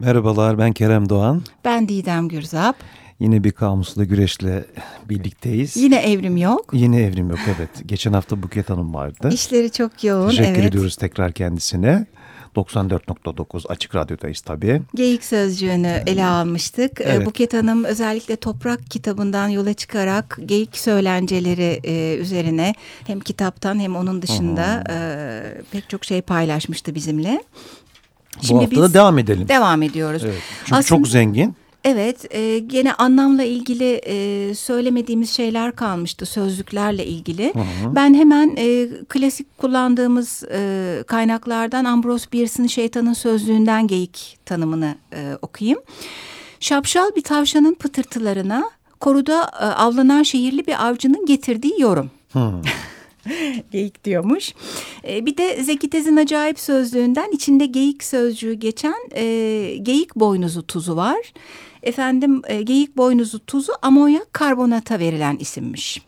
Merhabalar ben Kerem Doğan. Ben Didem Gürzap. Yine bir kamusla güreşle birlikteyiz. Yine evrim yok. Yine evrim yok evet. Geçen hafta Buket Hanım vardı. İşleri çok yoğun. Teşekkür evet. ediyoruz tekrar kendisine. 94.9 Açık Radyo'dayız tabii. Geyik sözcüğünü ele almıştık. Ee, Evet. Buket Hanım özellikle Toprak kitabından yola çıkarak geyik söylenceleri e, üzerine hem kitaptan hem onun dışında e, pek çok şey paylaşmıştı bizimle. Bu hafta da devam edelim. devam ediyoruz. Evet. Çünkü Aslında- çok zengin. Evet, e, gene anlamla ilgili e, söylemediğimiz şeyler kalmıştı sözlüklerle ilgili. Ben hemen e, klasik kullandığımız e, kaynaklardan Ambrose Bierce'ın Şeytanın Sözlüğünden geyik tanımını e, okuyayım. Şapşal bir tavşanın pıtırtılarına koruda e, avlanan şehirli bir avcının getirdiği yorum. geyik diyormuş. E, bir de Zeki Tez'in acayip sözlüğünden içinde geyik sözcüğü geçen e, geyik boynuzu tuzu var. Efendim e, geyik boynuzu tuzu amonyak karbonata verilen isimmiş.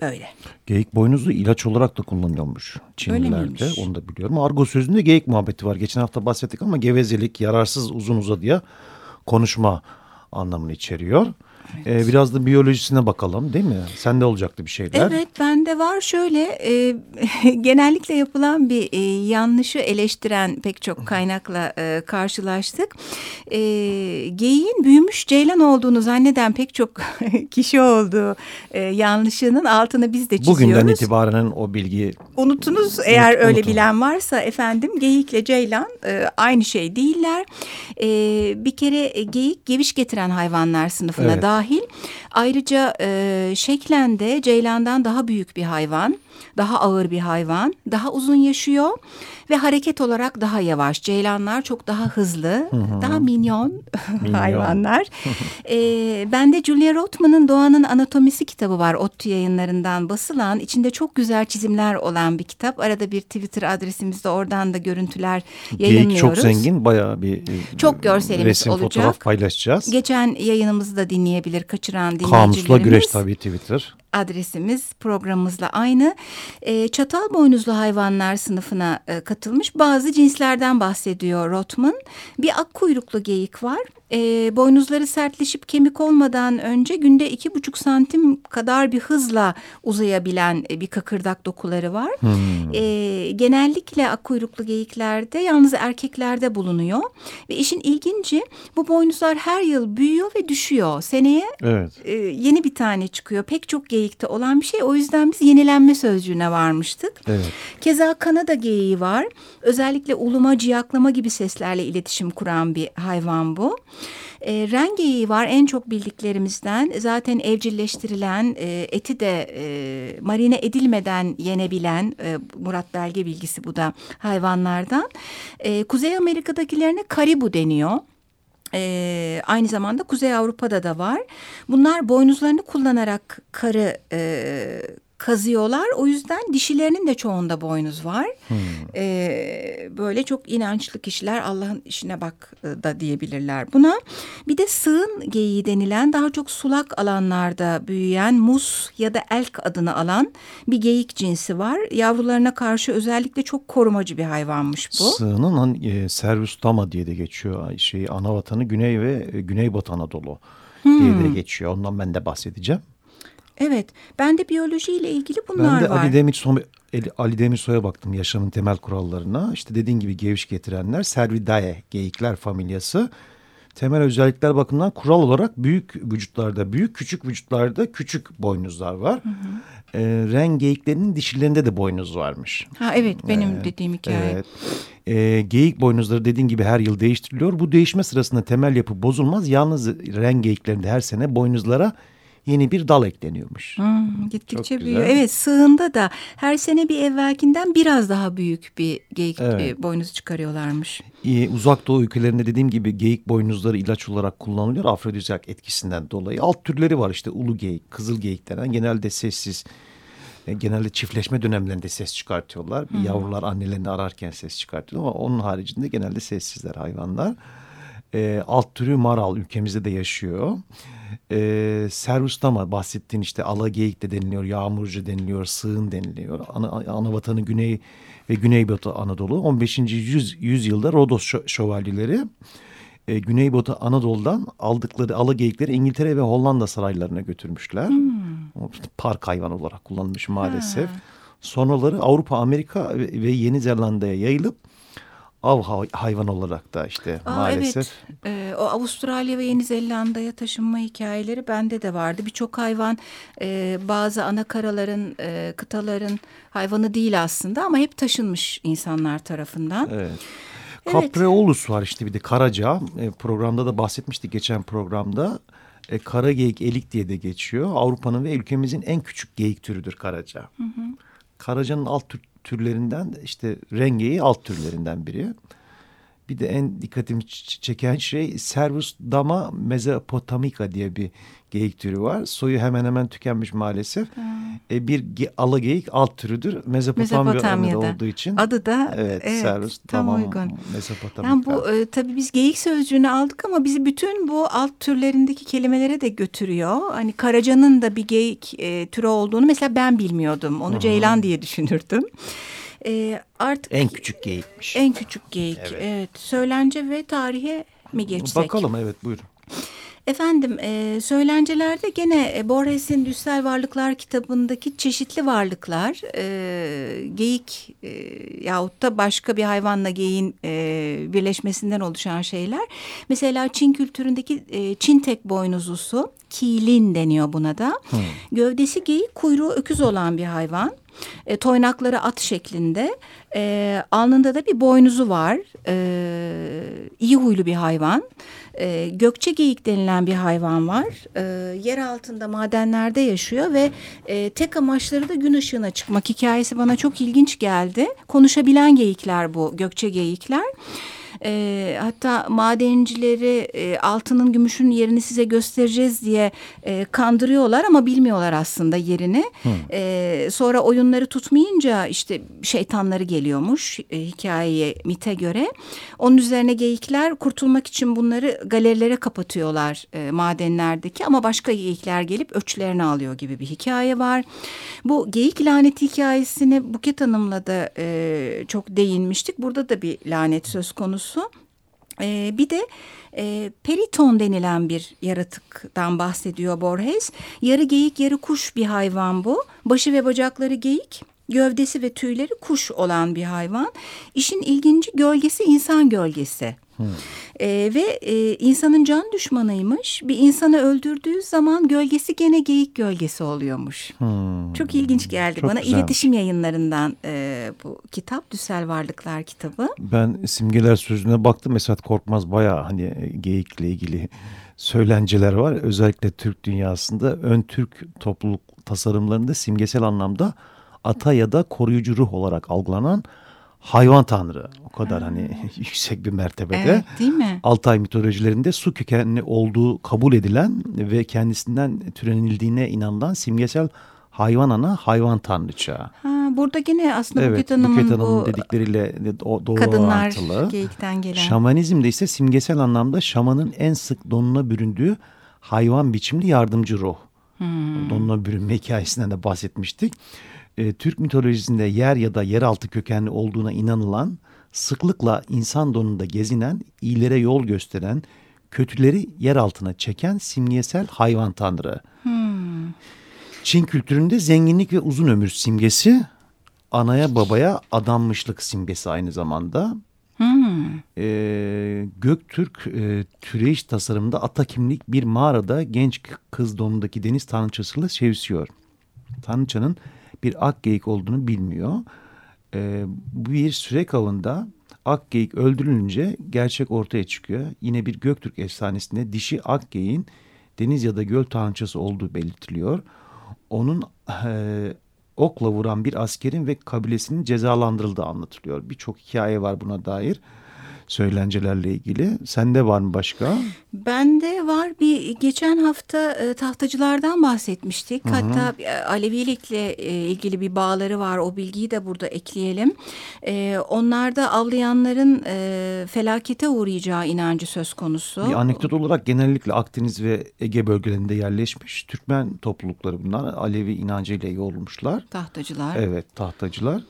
Öyle. Geyik boynuzlu ilaç olarak da kullanılıyormuş Çinlilerde. Onu da biliyorum. Argo sözünde geyik muhabbeti var. Geçen hafta bahsettik ama gevezelik, yararsız uzun uzadıya konuşma anlamını içeriyor. Ee, biraz da biyolojisine bakalım değil mi? Sende olacaktı bir şeyler. Evet bende var şöyle e, genellikle yapılan bir e, yanlışı eleştiren pek çok kaynakla e, karşılaştık. E, geyiğin büyümüş ceylan olduğunu zanneden pek çok kişi olduğu e, yanlışının altını biz de çiziyoruz. Bugünden itibaren o bilgi Unutunuz eğer Unut- öyle unutun. bilen varsa efendim geyikle ceylan e, aynı şey değiller. E, bir kere e, geyik geviş getiren hayvanlar sınıfına Evet. Dahil. Ayrıca e, şeklen de ceylandan daha büyük bir hayvan, daha ağır bir hayvan, daha uzun yaşıyor ve hareket olarak daha yavaş. Ceylanlar çok daha hızlı, daha minyon, hayvanlar. e, bende Julia Rothman'ın Doğanın Anatomisi kitabı var. ODTÜ yayınlarından basılan. içinde çok güzel çizimler olan bir kitap. Arada bir Twitter adresimizde oradan da görüntüler yayınlıyoruz. geyik çok zengin. Bayağı bir e, Çok görselimiz resim, olacak. fotoğraf paylaşacağız. Geçen yayınımızı da dinleyebilir kaçıran dinleyicilerimiz. Kamusla güreş tabii Twitter. Adresimiz programımızla aynı. E, çatal boynuzlu hayvanlar sınıfına e, katılmış bazı cinslerden bahsediyor Rothman. Bir ak kuyruklu geyik var. E, boynuzları sertleşip kemik olmadan önce günde iki buçuk santim kadar bir hızla uzayabilen e, bir kakırdak dokuları var. E, genellikle ak kuyruklu geyiklerde yalnız erkeklerde bulunuyor. Ve işin ilginci bu boynuzlar her yıl büyüyor ve düşüyor. Seneye Evet. e, yeni bir tane çıkıyor. Pek çok geyikte olan bir şey. O yüzden biz yenilenme sözcüğüne varmıştık. Evet. Keza Kanada geyiği var. Özellikle uluma, ciyaklama gibi seslerle iletişim kuran bir hayvan bu. E, ren geyiği var en çok bildiklerimizden. Zaten evcilleştirilen, e, eti de e, marine edilmeden yenebilen, e, Murat Belge bilgisi bu da hayvanlardan. E, Kuzey Amerika'dakilerine karibu deniyor. Ee, aynı zamanda Kuzey Avrupa'da da var. Bunlar boynuzlarını kullanarak karı e, kazıyorlar. O yüzden dişilerinin de çoğunda boynuz var. Ee, böyle çok inançlı kişiler Allah'ın işine bak e, da diyebilirler buna. Bir de sığın geyiği denilen daha çok sulak alanlarda büyüyen mus ya da elk adını alan bir geyik cinsi var. Yavrularına karşı özellikle çok korumacı bir hayvanmış bu. Sığının hani, e, Servus Dama diye de geçiyor. Şey, ana vatanı Güney ve e, Güneybatı Anadolu diye Hmm. de geçiyor. Ondan ben de bahsedeceğim. Evet, bende biyolojiyle ilgili Ben bunlar de var. Ali Demirsoy, Ali- Demirsoy'a baktım yaşamın temel kurallarına. İşte dediğin gibi geviş getirenler Cervidae geyikler familyası. Temel özellikler bakımından kural olarak büyük vücutlarda büyük, küçük vücutlarda küçük boynuzlar var. Ee, ren geyiklerinin dişilerinde de boynuz varmış. Ha evet, benim dediğim hikaye. Evet. Ee, geyik boynuzları dediğin gibi her yıl değiştiriliyor. Bu değişme sırasında temel yapı bozulmaz. Yalnız ren geyiklerinde her sene boynuzlara yeni bir dal ekleniyormuş. Hmm, gittikçe Çok büyüyor. Evet, sığında da her sene bir evvelkinden biraz daha büyük bir geyik Evet. e, boynuzu çıkarıyorlarmış. Ee, uzak doğu ülkelerinde dediğim gibi geyik boynuzları ilaç olarak kullanılıyor. Afrodizyak etkisinden dolayı. Alt türleri var işte ulu geyik, kızıl geyik denen genelde sessiz. e, Genelde çiftleşme dönemlerinde ses çıkartıyorlar. Bir Yavrular annelerini ararken ses çıkartıyor ama onun haricinde genelde sessizler hayvanlar. Ee, alt türü maral ülkemizde de yaşıyor. Ee, Servustama bahsettiğin işte ala geyik de deniliyor, yağmurcu deniliyor, sığın deniliyor. Ana, ana vatanı Güney ve Güneybatı Anadolu 15. Yüz, yüzyılda Rodos şö- şövalyeleri e, Güneybatı Anadolu'dan aldıkları ala geyikleri İngiltere ve Hollanda saraylarına götürmüşler. İşte Park hayvan olarak kullanılmış maalesef. Ha. Sonraları Avrupa, Amerika ve Yeni Zelanda'ya yayılıp av hay- hayvan olarak da işte Aa, maalesef. Evet. Ee, o Avustralya ve Yeni Zelanda'ya taşınma hikayeleri bende de vardı. Birçok hayvan e, bazı ana karaların, e, kıtaların hayvanı değil aslında ama hep taşınmış insanlar tarafından. Evet. Evet. Capreolus var işte bir de Karaca. E, programda da bahsetmiştik geçen programda. E, kara geyik elik diye de geçiyor. Avrupa'nın ve ülkemizin en küçük geyik türüdür Karaca. Karacanın alt türlerinden de işte rengeyi alt türlerinden biri. Bir de en dikkatimi çeken şey Servus dama mesopotamica diye bir geyik türü var. Soyu hemen hemen tükenmiş maalesef. E, bir ge- ala geyik alt türüdür. Mezopotamya'da Mezopotamya'da. olduğu için. Adı da Evet, Servus tam dama uygun. mesopotamica. Yani bu e, tabii biz geyik sözcüğünü aldık ama bizi bütün bu alt türlerindeki kelimelere de götürüyor. Hani karacanın da bir geyik e, türü olduğunu mesela ben bilmiyordum. Onu ceylan diye düşünürdüm. E, artık En küçük geyikmiş. En küçük geyik. Evet. Evet. Söylence ve tarihe mi geçsek? Bakalım evet buyurun. Efendim e, söylencelerde gene e, Borges'in Düssel Varlıklar kitabındaki çeşitli varlıklar e, geyik e, yahut da başka bir hayvanla geyin e, birleşmesinden oluşan şeyler. Mesela Çin kültüründeki e, Çin tek boynuzlusu kilin deniyor buna da. Gövdesi geyik kuyruğu öküz olan bir hayvan. E, toynakları at şeklinde. E, alnında da bir boynuzu var. E, iyi huylu bir hayvan. E, gökçe geyik denilen bir hayvan var. E, yer altında madenlerde yaşıyor ve e, tek amaçları da gün ışığına çıkmak. Hikayesi bana çok ilginç geldi. Konuşabilen geyikler bu gökçe geyikler. E, hatta madencileri e, altının gümüşün yerini size göstereceğiz diye e, kandırıyorlar ama bilmiyorlar aslında yerini. E, sonra oyunları tutmayınca işte şeytanları geliyormuş e, hikayeye mite göre. Onun üzerine geyikler kurtulmak için bunları galerilere kapatıyorlar e, madenlerdeki ama başka geyikler gelip öçlerini alıyor gibi bir hikaye var. Bu geyik laneti hikayesini Buket Hanım'la da e, çok değinmiştik. Burada da bir lanet söz konusu. Ee, bir de e, periton denilen bir yaratıktan bahsediyor Borges. Yarı geyik yarı kuş bir hayvan bu. Başı ve bacakları geyik, gövdesi ve tüyleri kuş olan bir hayvan. İşin ilginci gölgesi insan gölgesi. Ee, ve e, insanın can düşmanıymış. Bir insanı öldürdüğü zaman gölgesi gene geyik gölgesi oluyormuş. Hmm. Çok ilginç geldi Çok bana. güzelmiş. İletişim yayınlarından e, bu kitap Düssel Varlıklar kitabı. Ben simgeler sözüne baktım. Esat Korkmaz bayağı hani e, geyikle ilgili söylenceler var. Özellikle Türk dünyasında ön Türk topluluk tasarımlarında simgesel anlamda ata ya da koruyucu ruh olarak algılanan hayvan tanrı. O kadar hani yüksek bir mertebede. Evet değil mi? Altay mitolojilerinde su kökenli olduğu kabul edilen ve kendisinden türenildiğine inanılan simgesel hayvan ana hayvan tanrıça. Ha, burada gene aslında Evet, Buket Hanım'ın Buket Hanım'ın bu dedikleriyle doğru kadınlar orantılı. geyikten gelen. Şamanizmde ise simgesel anlamda şamanın en sık donuna büründüğü hayvan biçimli yardımcı ruh. Hmm. Donuna bürünme hikayesinden de bahsetmiştik. Ee, Türk mitolojisinde yer ya da yeraltı kökenli olduğuna inanılan, sıklıkla insan donunda gezinen, iyilere yol gösteren, kötüleri yer altına çeken simgesel hayvan tanrı. Hmm. Çin kültüründe zenginlik ve uzun ömür simgesi, anaya babaya adanmışlık simgesi aynı zamanda. Hmm. Ee, Göktürk e, türeyiş tasarımında ata kimlik bir mağarada genç kız donundaki deniz tanrıçasıyla sevişiyor. Tanrıçanın bir ak geyik olduğunu bilmiyor. Bu bir sürek avında ak geyik öldürülünce gerçek ortaya çıkıyor. Yine bir Göktürk efsanesinde dişi ak geyiğin deniz ya da göl tanrıçası olduğu belirtiliyor. Onun e, okla vuran bir askerin ve kabilesinin cezalandırıldığı anlatılıyor. Birçok hikaye var buna dair söylencelerle ilgili. Sende var mı başka? Bende var bir geçen hafta e, tahtacılardan bahsetmiştik. Hatta e, Alevilikle e, ilgili bir bağları var. O bilgiyi de burada ekleyelim. E, onlarda avlayanların e, felakete uğrayacağı inancı söz konusu. Bir anekdot olarak genellikle Akdeniz ve Ege bölgelerinde yerleşmiş Türkmen toplulukları bunlar. Alevi inancıyla yoğrulmuşlar. Tahtacılar. Evet tahtacılar.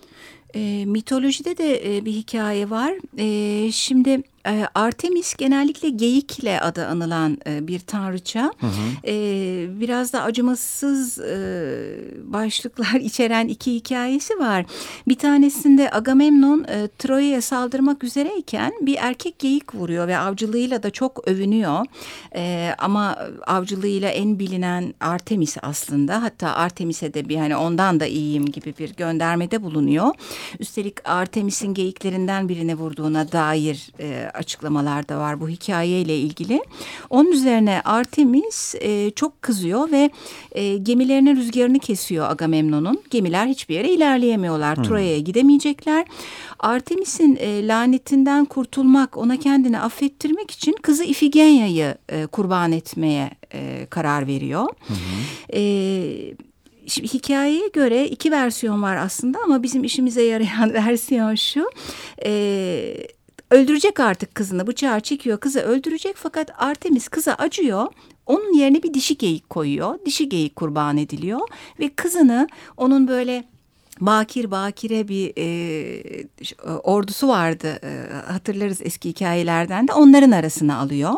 E, mitolojide de e, bir hikaye var. E, şimdi E, Artemis genellikle geyikle adı anılan e, bir tanrıça. Hı hı. E, biraz da acımasız e, başlıklar içeren iki hikayesi var. Bir tanesinde Agamemnon e, Troya'ya saldırmak üzereyken bir erkek geyik vuruyor ve avcılığıyla da çok övünüyor. E, ama avcılığıyla en bilinen Artemis aslında. Hatta Artemis'e de bir hani ondan da iyiyim gibi bir göndermede bulunuyor. Üstelik Artemis'in geyiklerinden birine vurduğuna dair e, açıklamalar da var bu hikayeyle ilgili. Onun üzerine Artemis e, çok kızıyor ve e, gemilerinin rüzgarını kesiyor Agamemnon'un. Gemiler hiçbir yere ilerleyemiyorlar. Hmm. Troya'ya gidemeyecekler. Artemis'in e, lanetinden kurtulmak, ona kendini affettirmek için kızı Ifigenya'yı e, kurban etmeye e, karar veriyor. Hı hı. E, Şimdi hikayeye göre iki versiyon var aslında ama bizim işimize yarayan versiyon şu. E, öldürecek artık kızını bıçağı çekiyor kızı öldürecek fakat Artemis kıza acıyor. Onun yerine bir dişi geyik koyuyor. Dişi geyik kurban ediliyor ve kızını onun böyle Bakir Bakire bir e, ordusu vardı e, hatırlarız eski hikayelerden de onların arasına alıyor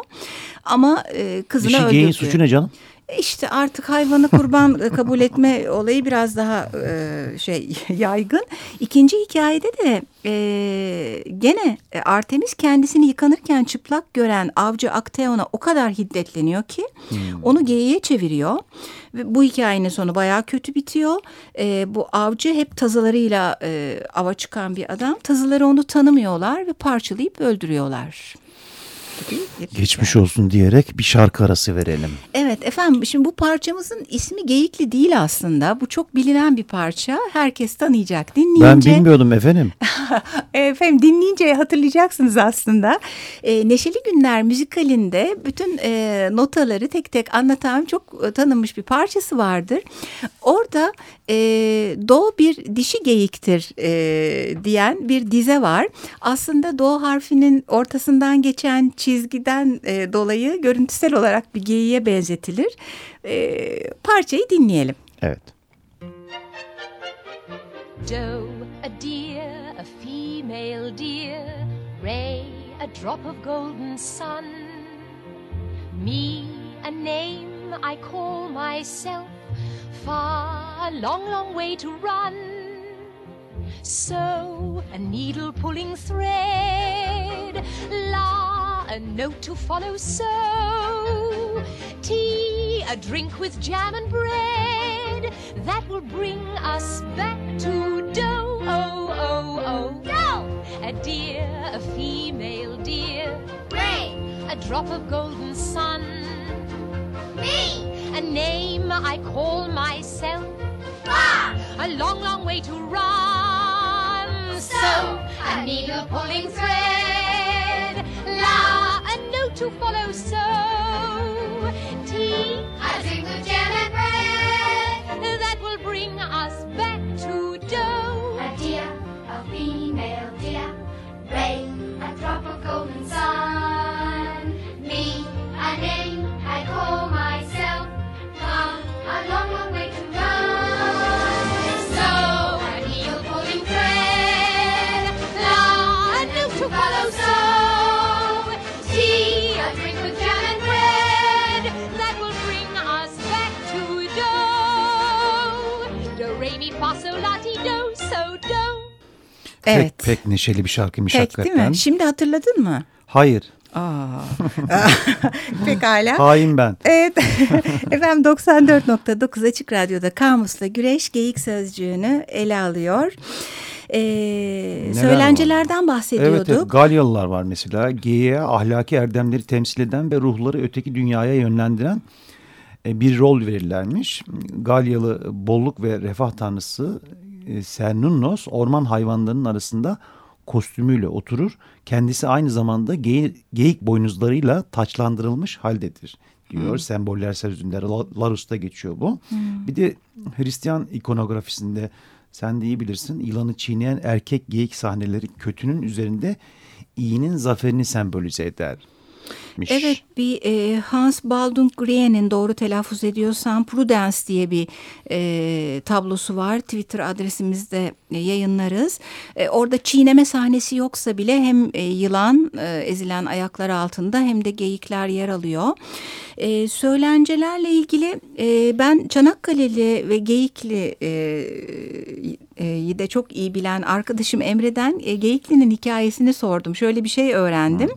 ama e, kızını Dişi öldürdü. Dişi suçu ne canım? İşte artık hayvanı kurban kabul etme olayı biraz daha e, şey yaygın. İkinci hikayede de e, gene Artemis kendisini yıkanırken çıplak gören avcı Akteon'a o kadar hiddetleniyor ki hmm. onu geyiğe çeviriyor. Ve bu hikayenin sonu bayağı kötü bitiyor. E, bu avcı hep tazılarıyla e, ava çıkan bir adam. Tazıları onu tanımıyorlar ve parçalayıp öldürüyorlar. Geçmiş olsun diyerek bir şarkı arası verelim. Evet efendim şimdi bu parçamızın ismi Geyikli değil aslında. Bu çok bilinen bir parça. Herkes tanıyacak. Dinleyince... Ben bilmiyordum efendim. efendim dinleyince hatırlayacaksınız aslında. E, Neşeli Günler müzikalinde bütün e, notaları tek tek anlatan çok e, tanınmış bir parçası vardır. Orada e, do bir dişi geyiktir e, diyen bir dize var. Aslında do harfinin ortasından geçen çizgiden e, dolayı görüntüsel olarak bir geyiğe benzetilir. E, parçayı dinleyelim. Evet. Doe, a deer, a female deer, Ray, a drop of golden sun, me, a name I call myself, far, long, long way to run. So, a needle pulling thread, la, a note to follow so. Tea a drink with jam and bread. That will bring us back to dough. Oh oh oh. Dough! A deer a female deer ray, a drop of golden sun. Me a name I call myself far. A long long way to run. So a needle pulling thread. La a note to follow. So. Tea, I drink with Evet. Pek, pek neşeli bir şarkıymış pek, hakikaten. değil mi? Şimdi hatırladın mı? Hayır. Aa. Pekala. Hain ben. Evet. Efendim 94.9 Açık Radyo'da Kamus'la Güreş Geyik Sözcüğü'nü ele alıyor. Ee, söylencelerden var? bahsediyorduk. Evet, evet Galyalılar var mesela. Geyiğe ahlaki erdemleri temsil eden ve ruhları öteki dünyaya yönlendiren e, bir rol verirlermiş. Galyalı bolluk ve refah tanrısı e, Cernunnos orman hayvanlarının arasında kostümüyle oturur. Kendisi aynı zamanda gey geyik boynuzlarıyla taçlandırılmış haldedir diyor. Hmm. Semboller sözünde Larus'ta geçiyor bu. Hmm. Bir de Hristiyan ikonografisinde sen de iyi bilirsin yılanı çiğneyen erkek geyik sahneleri kötünün üzerinde iyinin zaferini sembolize eder. Etmiş. Evet bir e, Hans Baldung Green'in doğru telaffuz ediyorsam Prudence diye bir e, tablosu var. Twitter adresimizde e, yayınlarız. E, orada çiğneme sahnesi yoksa bile hem e, yılan e, ezilen ayaklar altında hem de geyikler yer alıyor. E, söylencelerle ilgili e, ben Çanakkale'li ve Geyikli e, e, de çok iyi bilen arkadaşım Emre'den e, Geyikli'nin hikayesini sordum. Şöyle bir şey öğrendim.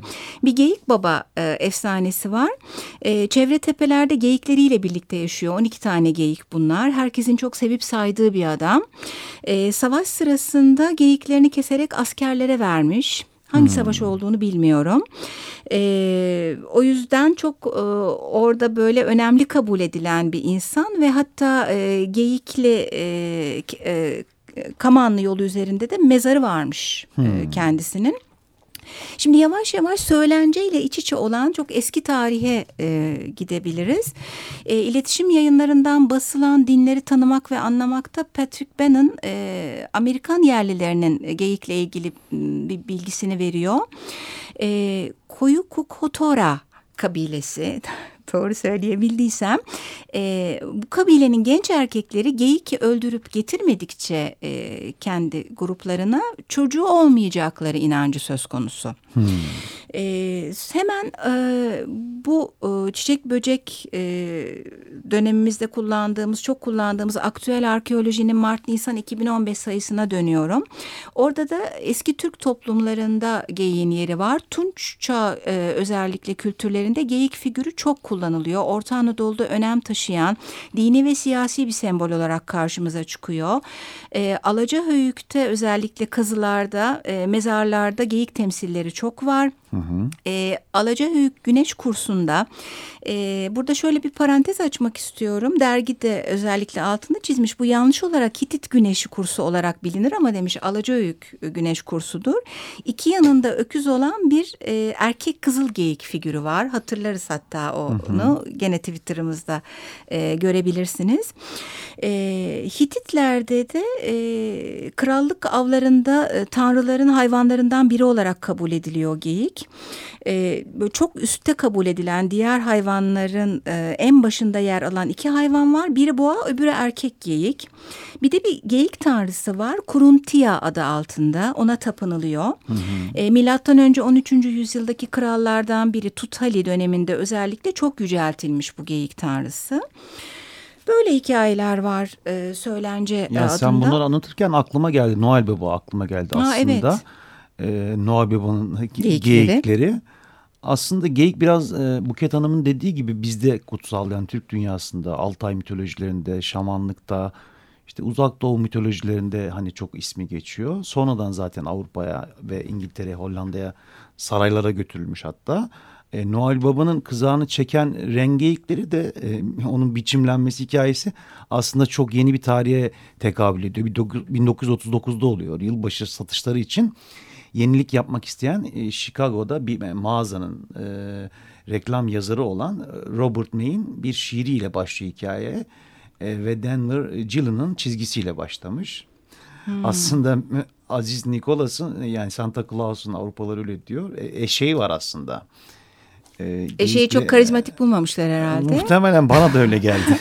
Bir Geyik Baba e, efsanesi var. E, çevre tepelerde geyikleriyle birlikte yaşıyor. 12 tane geyik bunlar. Herkesin çok sevip saydığı bir adam. E, savaş sırasında geyiklerini keserek askerlere vermiş. Hangi hmm. savaş olduğunu bilmiyorum. E, o yüzden çok e, orada böyle önemli kabul edilen bir insan ve hatta e, Geyikli e, e, Kamanlı yolu üzerinde de mezarı varmış e, hmm. kendisinin. Şimdi yavaş yavaş söylenceyle iç içe olan çok eski tarihe e, gidebiliriz. E, iletişim yayınlarından basılan dinleri tanımak ve anlamakta Patrick Bannon e, Amerikan yerlilerinin geyikle ilgili bir bilgisini veriyor. E, Koyu Kukhotora kabilesi doğru söyleyebildiysem e, bu kabilenin genç erkekleri geyik öldürüp getirmedikçe e, kendi gruplarına çocuğu olmayacakları inancı söz konusu. Hmm. E, hemen e, bu e, çiçek böcek e, dönemimizde kullandığımız, çok kullandığımız aktüel arkeolojinin Mart-Nisan 2015 sayısına dönüyorum. Orada da eski Türk toplumlarında geyiğin yeri var. Tunç çağ e, özellikle kültürlerinde geyik figürü çok kullanılıyor. Orta Anadolu'da önem taşıyan dini ve siyasi bir sembol olarak karşımıza çıkıyor. E, Alacahöyük'te özellikle kazılarda, e, mezarlarda geyik temsilleri çok var. Hı hı. E, Alacahöyük Güneş Kursu'nda e, burada şöyle bir parantez açmak istiyorum. Dergide özellikle altında çizmiş. Bu yanlış olarak Hitit Güneşi kursu olarak bilinir ama demiş Alacahöyük Güneş kursudur. İki yanında öküz olan bir e, erkek kızıl geyik figürü var. Hatırlarız hatta onu. Hı hı. Gene Twitter'ımızda e, görebilirsiniz. E, Hititlerde de e, krallık avlarında e, tanrıların hayvanlarından biri olarak kabul ediliyor geyik. E, çok üstte kabul edilen diğer hayvanların e, en başında yer alan iki hayvan var. Biri boğa öbürü erkek geyik. Bir de bir geyik tanrısı var. Kuruntia adı altında ona tapınılıyor. Hı hı. E, milattan önce 13. yüzyıldaki krallardan biri Tuthali döneminde özellikle çok yüceltilmiş bu geyik tanrısı. Böyle hikayeler var e, söylence ya adında. Sen bunları anlatırken aklıma geldi. Noel Baba aklıma geldi aslında. Ha, evet. E, Noel Baba'nın geyikleri. geyikleri. Aslında geyik biraz e, Buket Hanım'ın dediği gibi bizde kutsal yani Türk dünyasında Altay mitolojilerinde, şamanlıkta, işte uzak doğu mitolojilerinde hani çok ismi geçiyor. Sonradan zaten Avrupa'ya ve İngiltere, Hollanda'ya saraylara götürülmüş hatta. E, Noel Baba'nın kızağını çeken rengeyikleri de e, onun biçimlenmesi hikayesi aslında çok yeni bir tarihe tekabül ediyor. 1939'da oluyor yılbaşı satışları için yenilik yapmak isteyen e, Chicago'da bir mağazanın e, reklam yazarı olan e, Robert May'in bir şiiriyle başlıyor hikaye e, ve Denver Gillen'ın çizgisiyle başlamış. Hmm. Aslında Aziz Nikolas'ın yani Santa Claus'un Avrupalılar öyle diyor e, eşeği var aslında. E, Eşeği çok karizmatik bulmamışlar herhalde. Muhtemelen bana da öyle geldi.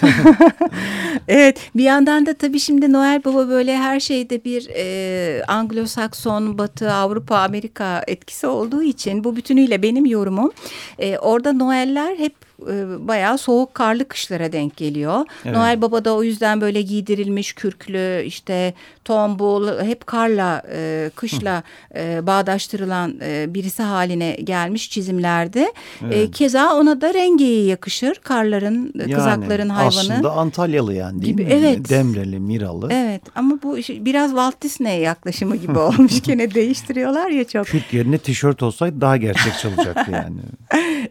evet bir yandan da tabii şimdi Noel Baba böyle her şeyde bir e, Anglo-Sakson, Batı, Avrupa, Amerika etkisi olduğu için bu bütünüyle benim yorumum. E, orada Noeller hep e, bayağı soğuk karlı kışlara denk geliyor. Evet. Noel Baba da o yüzden böyle giydirilmiş kürklü işte tombul hep karla e, kışla e, bağdaştırılan e, birisi haline gelmiş çizimlerde. E, evet. E, keza ona da rengeyi yakışır karların yani, kızakların hayvanı. Aslında Antalyalı yani değil gibi. mi? Evet. Demreli, Miralı. Evet ama bu biraz Walt Disney yaklaşımı gibi olmuş. Gene değiştiriyorlar ya çok. Kürk yerine tişört olsaydı daha gerçekçi olacaktı yani.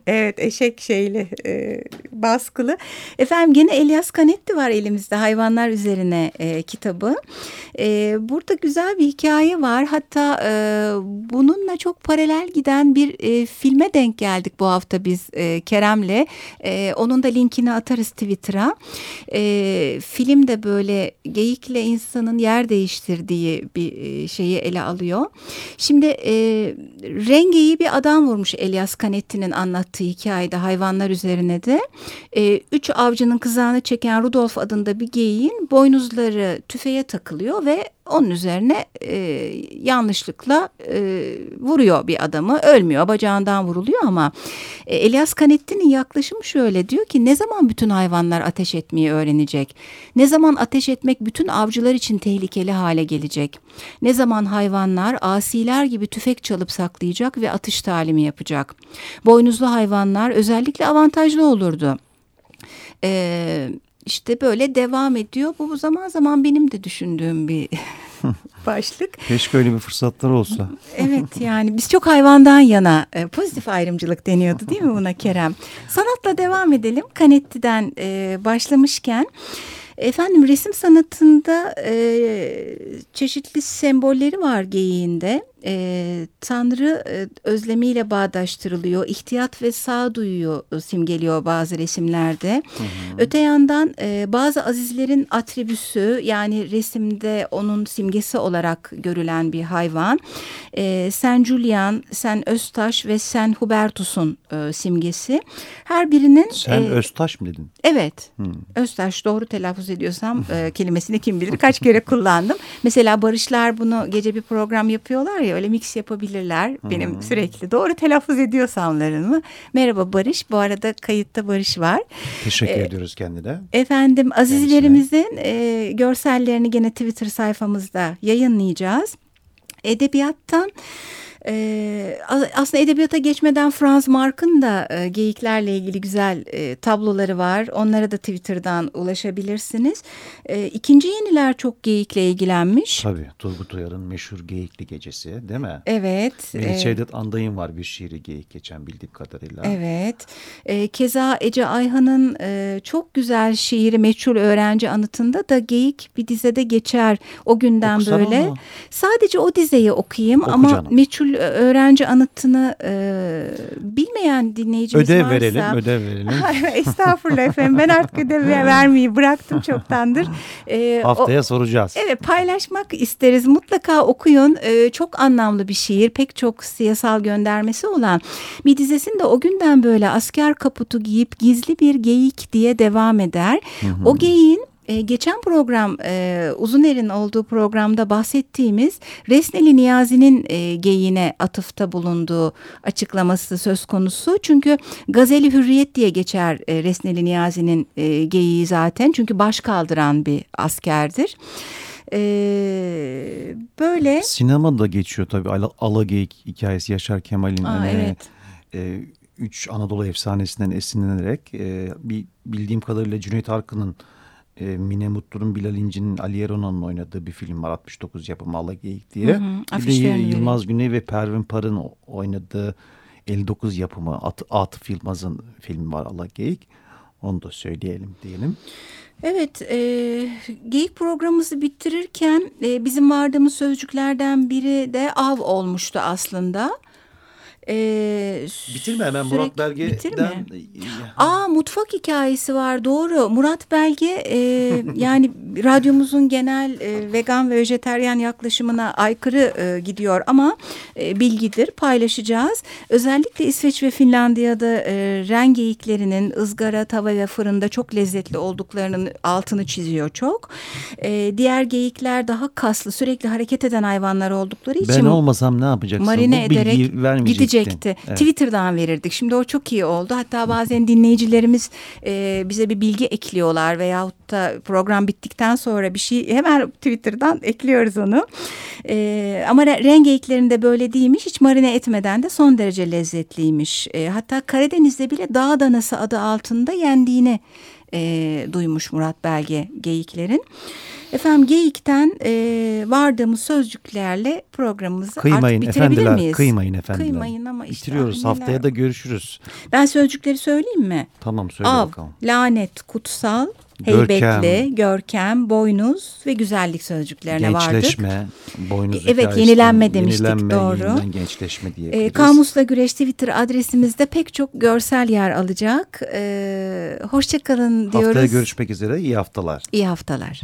Evet eşek şeyli e, baskılı. Efendim gene Elias Canetti var elimizde hayvanlar üzerine e, kitabı. E, burada güzel bir hikaye var. Hatta e, bununla çok paralel giden bir e, filme denk geldik bu hafta biz e, Kerem'le. E, onun da linkini atarız Twitter'a. E, film de böyle geyikle insanın yer değiştirdiği bir e, şeyi ele alıyor. Şimdi e, rengeyi bir adam vurmuş Elias Canetti'nin anlattığı hikayede hayvanlar üzerine de. E, üç avcının kızağını çeken Rudolf adında bir geyiğin boynuzları tüfeğe takılıyor ve onun üzerine e, yanlışlıkla e, vuruyor bir adamı. Ölmüyor bacağından vuruluyor ama e, Elias Canetti'nin yaklaşımı şöyle diyor ki ne zaman bütün hayvanlar ateş etmeyi öğrenecek? Ne zaman ateş etmek bütün avcılar için tehlikeli hale gelecek? Ne zaman hayvanlar asiler gibi tüfek çalıp saklayacak ve atış talimi yapacak? Boynuzlu hayvanlar özellikle avantajlı olurdu. Eee işte böyle devam ediyor. Bu zaman zaman benim de düşündüğüm bir başlık. Keşke öyle bir fırsatlar olsa. Evet yani biz çok hayvandan yana e, pozitif ayrımcılık deniyordu değil mi buna Kerem? Sanatla devam edelim. Kanetti'den e, başlamışken efendim resim sanatında e, çeşitli sembolleri var geyiğinde e, Tanrı e, özlemiyle bağdaştırılıyor. İhtiyat ve sağduyuyu e, simgeliyor bazı resimlerde. Hı hı. Öte yandan e, bazı azizlerin atribüsü yani resimde onun simgesi olarak görülen bir hayvan. E, Sen Julian, Sen Öztaş ve Sen Hubertus'un e, simgesi. Her birinin... Sen e, Öztaş mı dedin? Evet. Hı. Öztaş doğru telaffuz ediyorsam e, kelimesini kim bilir kaç kere kullandım. Mesela Barışlar bunu gece bir program yapıyorlar ya öyle mix yapabilirler. Benim hmm. sürekli doğru telaffuz ediyorsamlarını. Merhaba Barış. Bu arada kayıtta Barış var. Teşekkür ee, ediyoruz kendine. Efendim azizlerimizin e, görsellerini gene Twitter sayfamızda yayınlayacağız. Edebiyattan ee, aslında edebiyata geçmeden Franz Mark'ın da e, geyiklerle ilgili güzel e, tabloları var. Onlara da Twitter'dan ulaşabilirsiniz. E, ikinci yeniler çok geyikle ilgilenmiş. Tabii Turgut Uyar'ın meşhur Geyikli Gecesi değil mi? Evet. Melih e, Cevdet Anday'ın var bir şiiri geyik geçen bildiğim kadarıyla. Evet. E, keza Ece Ayhan'ın e, çok güzel şiiri Meçhul Öğrenci Anıtı'nda da geyik bir dizede geçer. O günden Okusana böyle. Mı? Sadece o dizeyi okuyayım Oku ama canım. Meçhul öğrenci anıtını e, bilmeyen dinleyicimiz ödev varsa. verelim, ödev verelim. Estağfurullah efendim ben artık ödev vermeyi bıraktım çoktandır. E, Haftaya o, soracağız. Evet paylaşmak isteriz. Mutlaka okuyun. E, çok anlamlı bir şiir. Pek çok siyasal göndermesi olan bir dizesinde o günden böyle asker kaputu giyip gizli bir geyik diye devam eder. Hı hı. O geyiğin e, geçen program e, Uzuner'in olduğu programda bahsettiğimiz Resneli Niyazi'nin e, geyine atıfta bulunduğu açıklaması söz konusu. Çünkü Gazeli Hürriyet diye geçer e, Resneli Niyazi'nin e, geyiği zaten. Çünkü baş kaldıran bir askerdir. Ee, böyle. Sinemada geçiyor tabii Ala, Alageyik hikayesi Yaşar Kemal'in. Aa, hani, evet. E, üç Anadolu efsanesinden esinlenerek e, bir bildiğim kadarıyla Cüneyt Arkın'ın e, Mine Mutlu'nun Bilal İnci'nin Ali Eronan'ın oynadığı bir film var 69 yapımı Alageyik diye. Hı hı, bir de Yılmaz Güney ve Pervin Par'ın oynadığı 59 yapımı At Atıf Yılmaz'ın filmi var Alageyik. Onu da söyleyelim diyelim. Evet, e, geyik programımızı bitirirken e, bizim vardığımız sözcüklerden biri de av olmuştu aslında. Ee, Bitirme hemen Murat Belge'den. Bitirme. Aa mutfak hikayesi var doğru. Murat Belge e, yani radyomuzun genel e, vegan ve vejeteryan yaklaşımına aykırı e, gidiyor ama e, bilgidir paylaşacağız. Özellikle İsveç ve Finlandiya'da e, ren geyiklerinin ızgara, tava ve fırında çok lezzetli olduklarının altını çiziyor çok. E, diğer geyikler daha kaslı sürekli hareket eden hayvanlar oldukları için. Ben olmasam ne yapacaksın? Marine Bu ederek gidecek verecekti. Evet. Twitter'dan verirdik. Şimdi o çok iyi oldu. Hatta bazen dinleyicilerimiz e, bize bir bilgi ekliyorlar veya hatta program bittikten sonra bir şey hemen Twitter'dan ekliyoruz onu. E, ama re- rengeyiklerinde böyle değilmiş. Hiç marine etmeden de son derece lezzetliymiş. E, hatta Karadeniz'de bile dağ danası adı altında yendiğini e, duymuş Murat Belge geyiklerin. Efendim geyikten e, vardığımız sözcüklerle programımızı Kıymayın artık bitirebilir efendiler, miyiz? kıymayın efendiler. Kıymayın ama işte Bitiriyoruz. neler- Haftaya da görüşürüz. Ben sözcükleri söyleyeyim mi? Tamam söyle Av, bakalım. lanet, kutsal. Heybetli, görkem, boynuz ve güzellik sözcüklerine vardık. Gençleşme, boynuz Evet, hikayesi, yenilenme demiştik, yenilenme, doğru. gençleşme diye. E, Kamusla Güreş Twitter adresimizde pek çok görsel yer alacak. E, Hoşçakalın diyoruz. Haftaya görüşmek üzere. İyi haftalar. İyi haftalar.